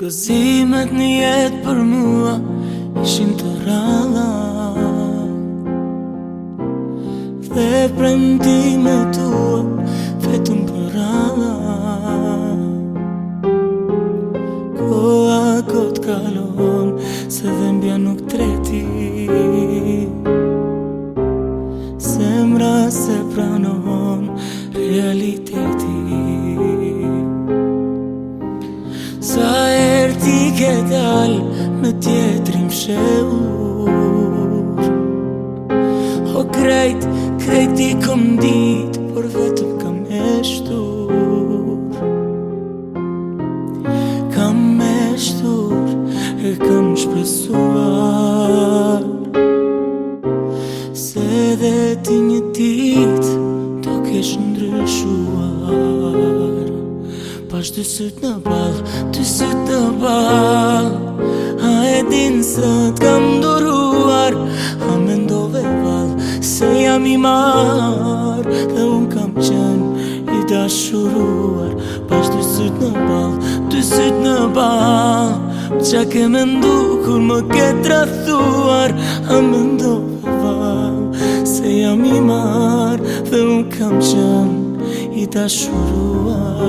Gëzimet një jetë për mua Ishin të rralla Dhe prendime tua Vetëm për rralla Koa këtë kalon Se dhe mbja nuk treti Semra se pranon Realiteti Sa ke dal me tjetrim shëur O krejt, krejt i kom dit, por vetëm kam eshtur Kam eshtur e kam shpesuar Se dhe ti një ti është të sëtë në bal, të sëtë në bal A e din së të kam duruar A me ndove val, se jam i mar Dhe unë kam qënë i dashuruar Pash të sëtë në bal, të sëtë në bal Qa ke me ndu kur më ke rathuar A me ndove val, se jam i mar Dhe unë kam qënë i dashuruar